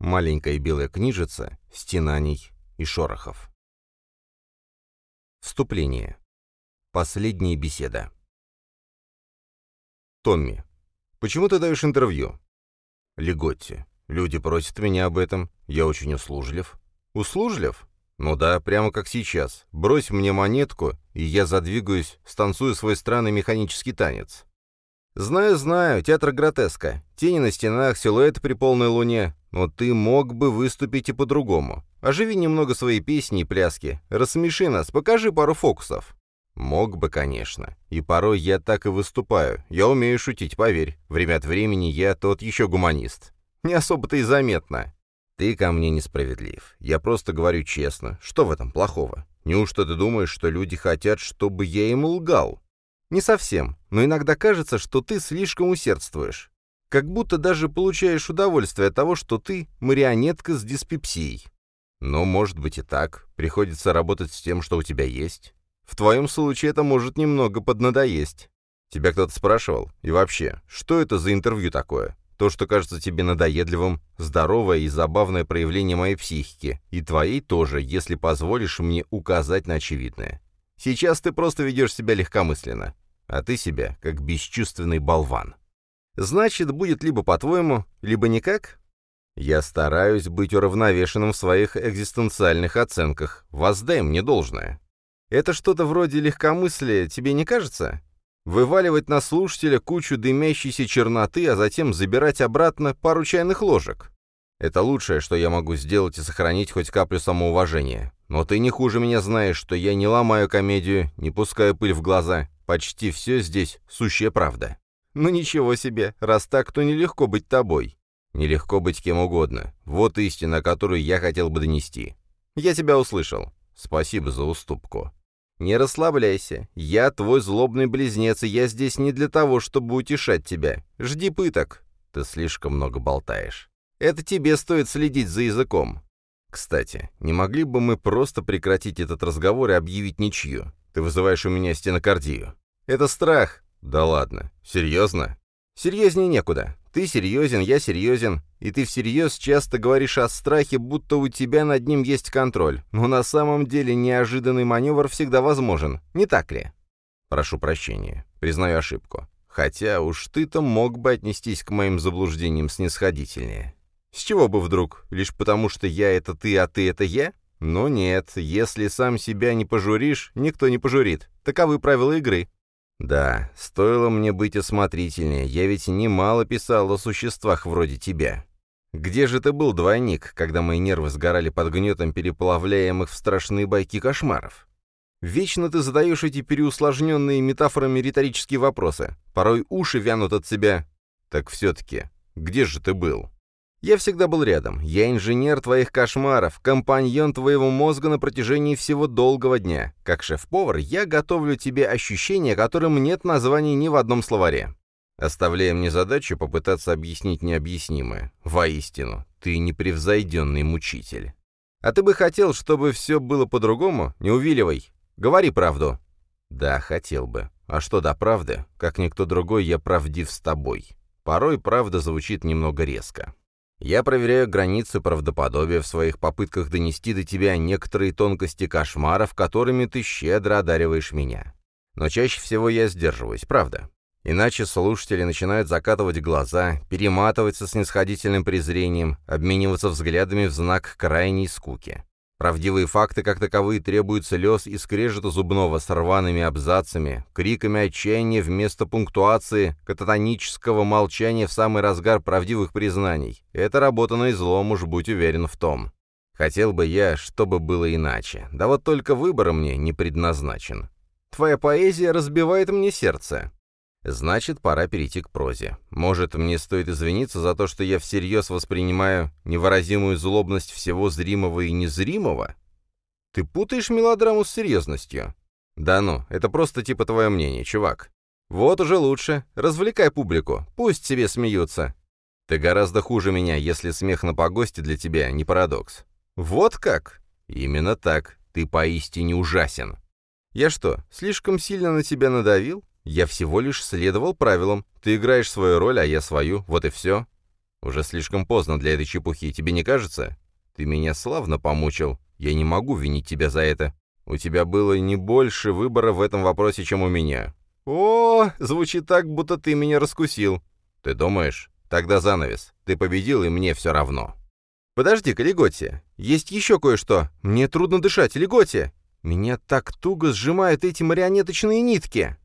Маленькая белая книжица, стенаний и шорохов. Вступление. Последняя беседа. Томми. Почему ты даешь интервью? Леготти. Люди просят меня об этом. Я очень услужлив. Услужлив? Ну да, прямо как сейчас. Брось мне монетку, и я задвигаюсь, станцую свой странный механический танец. Знаю, знаю, театр гротеска. Тени на стенах, силуэты при полной луне. Но ты мог бы выступить и по-другому. Оживи немного свои песни и пляски. Рассмеши нас, покажи пару фокусов. Мог бы, конечно. И порой я так и выступаю. Я умею шутить, поверь. Время от времени я тот еще гуманист. Не особо-то и заметно. Ты ко мне несправедлив. Я просто говорю честно. Что в этом плохого? Неужто ты думаешь, что люди хотят, чтобы я им лгал? Не совсем, но иногда кажется, что ты слишком усердствуешь. Как будто даже получаешь удовольствие от того, что ты марионетка с диспепсией. Но, может быть и так. Приходится работать с тем, что у тебя есть. В твоем случае это может немного поднадоесть. Тебя кто-то спрашивал? И вообще, что это за интервью такое? То, что кажется тебе надоедливым, здоровое и забавное проявление моей психики, и твоей тоже, если позволишь мне указать на очевидное. Сейчас ты просто ведешь себя легкомысленно, а ты себя как бесчувственный болван. Значит, будет либо по-твоему, либо никак? Я стараюсь быть уравновешенным в своих экзистенциальных оценках. Воздай мне должное. Это что-то вроде легкомыслия, тебе не кажется? Вываливать на слушателя кучу дымящейся черноты, а затем забирать обратно пару чайных ложек. Это лучшее, что я могу сделать и сохранить хоть каплю самоуважения. Но ты не хуже меня знаешь, что я не ломаю комедию, не пускаю пыль в глаза. Почти все здесь сущая правда. Ну ничего себе, раз так, то нелегко быть тобой. Нелегко быть кем угодно. Вот истина, которую я хотел бы донести. Я тебя услышал. Спасибо за уступку. «Не расслабляйся. Я твой злобный близнец, и я здесь не для того, чтобы утешать тебя. Жди пыток. Ты слишком много болтаешь. Это тебе стоит следить за языком. Кстати, не могли бы мы просто прекратить этот разговор и объявить ничью? Ты вызываешь у меня стенокардию. Это страх. Да ладно. Серьезно? Серьезнее некуда. Ты серьезен, я серьезен, и ты всерьез часто говоришь о страхе, будто у тебя над ним есть контроль, но на самом деле неожиданный маневр всегда возможен, не так ли? Прошу прощения, признаю ошибку. Хотя уж ты-то мог бы отнестись к моим заблуждениям снисходительнее. С чего бы вдруг? Лишь потому, что я — это ты, а ты — это я? Но нет, если сам себя не пожуришь, никто не пожурит. Таковы правила игры. Да, стоило мне быть осмотрительнее, я ведь немало писал о существах вроде тебя. Где же ты был, двойник, когда мои нервы сгорали под гнетом переплавляемых в страшные байки кошмаров? Вечно ты задаешь эти переусложненные метафорами риторические вопросы. Порой уши вянут от себя. Так все-таки, где же ты был? Я всегда был рядом. Я инженер твоих кошмаров, компаньон твоего мозга на протяжении всего долгого дня. Как шеф-повар, я готовлю тебе ощущения, которым нет названий ни в одном словаре. Оставляя мне задачу попытаться объяснить необъяснимое. Воистину, ты непревзойденный мучитель. А ты бы хотел, чтобы все было по-другому? Не увиливай. Говори правду. Да, хотел бы. А что до правды? Как никто другой, я правдив с тобой. Порой правда звучит немного резко. Я проверяю границы правдоподобия в своих попытках донести до тебя некоторые тонкости кошмаров, которыми ты щедро одариваешь меня. Но чаще всего я сдерживаюсь, правда. Иначе слушатели начинают закатывать глаза, перематываться с снисходительным презрением, обмениваться взглядами в знак крайней скуки. Правдивые факты, как таковые, требуют слез и скрежета зубного с рваными абзацами, криками отчаяния вместо пунктуации, кататонического молчания в самый разгар правдивых признаний. Это работа на излом, уж будь уверен в том. Хотел бы я, чтобы было иначе. Да вот только выбор мне не предназначен. Твоя поэзия разбивает мне сердце. Значит, пора перейти к прозе. Может, мне стоит извиниться за то, что я всерьез воспринимаю невыразимую злобность всего зримого и незримого? Ты путаешь мелодраму с серьезностью. Да ну, это просто типа твое мнение, чувак. Вот уже лучше. Развлекай публику. Пусть себе смеются. Ты гораздо хуже меня, если смех на погосте для тебя не парадокс. Вот как? Именно так. Ты поистине ужасен. Я что, слишком сильно на тебя надавил? Я всего лишь следовал правилам. Ты играешь свою роль, а я свою, вот и все. Уже слишком поздно для этой чепухи, тебе не кажется? Ты меня славно помучил. Я не могу винить тебя за это. У тебя было не больше выбора в этом вопросе, чем у меня. О, звучит так, будто ты меня раскусил. Ты думаешь? Тогда занавес. Ты победил, и мне все равно. Подожди-ка, Леготи. Есть еще кое-что. Мне трудно дышать, Леготи. Меня так туго сжимают эти марионеточные нитки.